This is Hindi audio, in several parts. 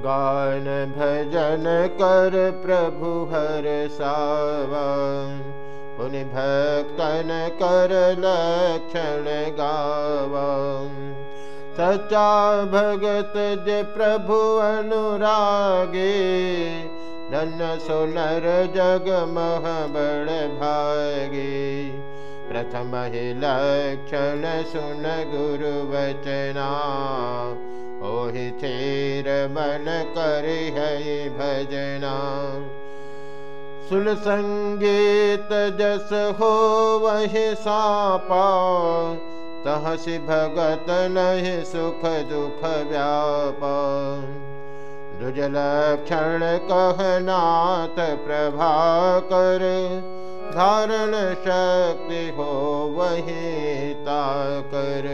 गान भजन कर प्रभु हर सावा पुनि भक्तन कर लक्षण गावा सच्चा भगत जे प्रभु अनुरागे धन सुनर जग मह बड़ भागे। प्रथम ही लक्षण सुन गुरु वचना ओहि थेर मन कर भजना। सुन संगीत जस हो वही सापा। तहसि भगत नहीं सुख दुख व्याप। दुजल क्षण कहनाथ प्रभा कर धारण शक्ति हो वही ताकर।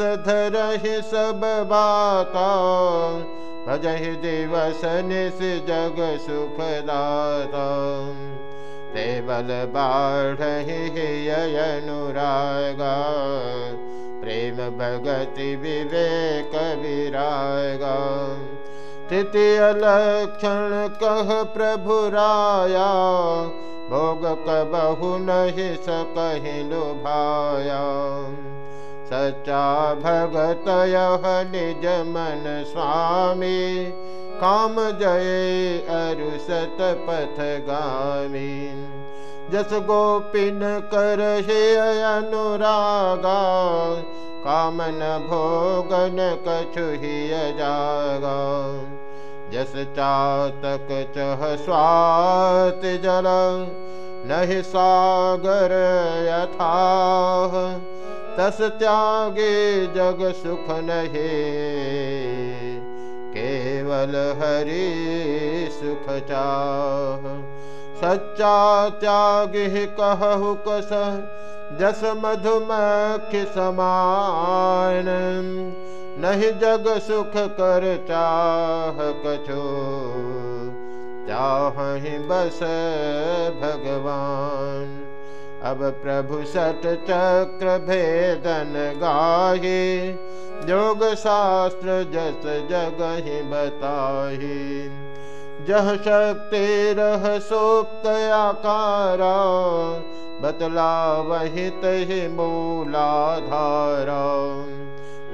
धरहि सब बाता। भजहि दिवस निस जग बल बाढ़हि अनुरागा। प्रेम भगति विवेक विरागा। तृतीय लक्षण कह प्रभु राया भोग कबहु नहीं सकहि लुभाया सच्चा यह निज मन स्वामी काम जय अरुसत पथ गामी। जस गोपिन कर हे अनुरागा कामन भोगन कछु ही जागा जस चातक चह स्वात जल, नहीं सागर यथा तस त्यागे जग सुख नहे, केवल हरि सुख चाह। सच्चा त्याग कहु कस, जस मधुमक्ष समान नहीं जग सुख कर चाह कछो। चाह बस भगवान। अब प्रभु सट चक्र भेदन गाहे। योग शास्त्र जस जग ही बताही। जह शक्ति रह सोप्त आकारा। बतला वही तही मूलाधारा।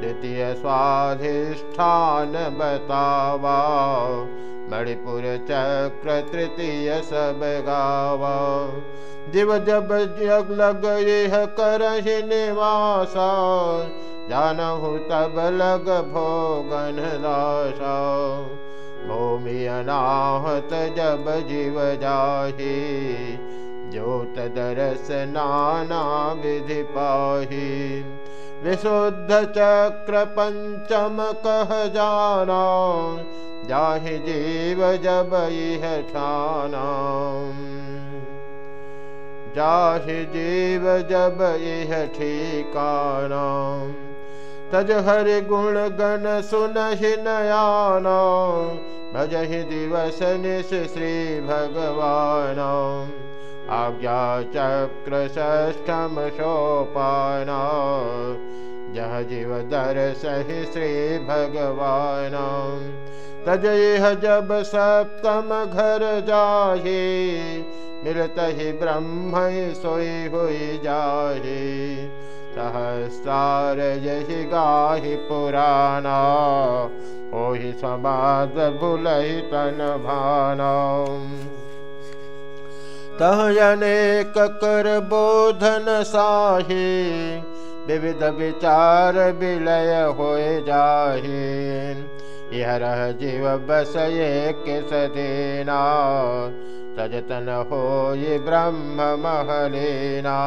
द्वितीय स्वाधिष्ठान बतावा मणिपुर चक्र तृतीय सब गावा दिव जब जग लग यह कर निवासा जानहु तब लग भोगन दासा भूमि अनाहत जब जीव जाही ज्योत दरस नाना विधि पाही विशुद्ध चक्र पंचम कह जाना जाहि जीव जब यह ठाना। जाहि जीव जब यह ठिकाना। तज हरि गुण गण सुनहि नयाना। भजहि दिवस निश श्री भगवान। आज्ञा चक्र षष्ठम सोपाना जह जीव दर सहि श्री भगवान तज यह जब सप्तम घर जाहे मिलत ही ब्रह्म सोई हुई जाहि। सहस्रार यही गाहि पुराना, ओहि समाज भूलहि तन भाना। तह अनेक कर बोधन साही, विविध विचार विलय होए जाही। यह रह जीव बस एक सदीना सजतन हो ये ब्रह्म महलेना।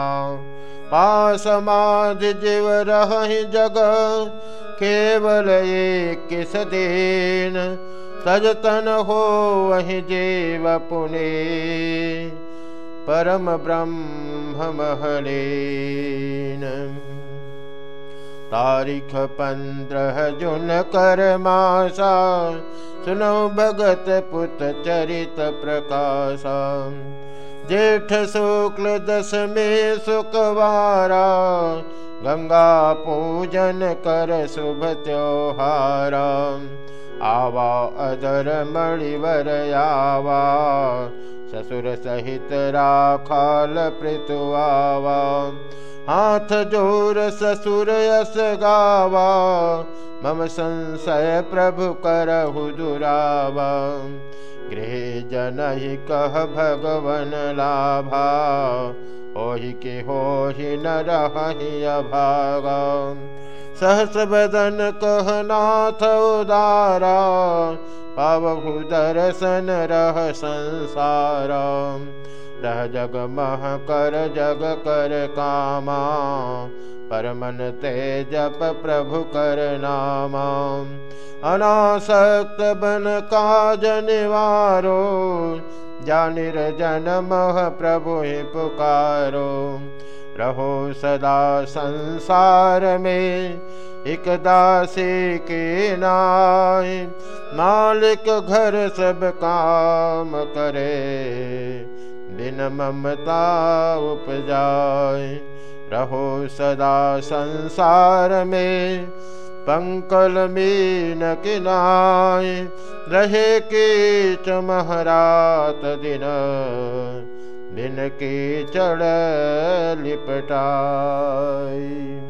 पासमाध जीव रह जग, केवल ये किस दिन तजतन हो वही जीव पुणे परम ब्रह्म महलीन तारीख पंद्रह जुन कर मासा, सुनो भगत पुत चरित प्रकाश। जेठ शुक्ल दस में सुखवारा गंगा पूजन कर शुभ त्योहार। आवा अदर मणिवर आवा ससुर सहित राखाल पृथुआवा हाथ ज़ोर ससुर यस गावा। मम संशय प्रभु करहु दुरावा गृह जन ही कह भगवन लाभा। ओहि के हो ही न रही अभागा। सहस बदन कह नाथ उदारा। पावहु दर्शन रह संसार रह जग मह कर जग कर कामा। परमन ते जप प्रभु कर नामा। अनासक्त बन काज निवारो। जानिर मह प्रभु ही पुकारो। रहो सदा संसार में एक दासी के नाय मालिक घर सब काम करे बिन ममता उपजाए। रहो सदा संसार में पंकल मीन किनाय रहे के चमहरात दिन। दिन की चढ़ लिपटाई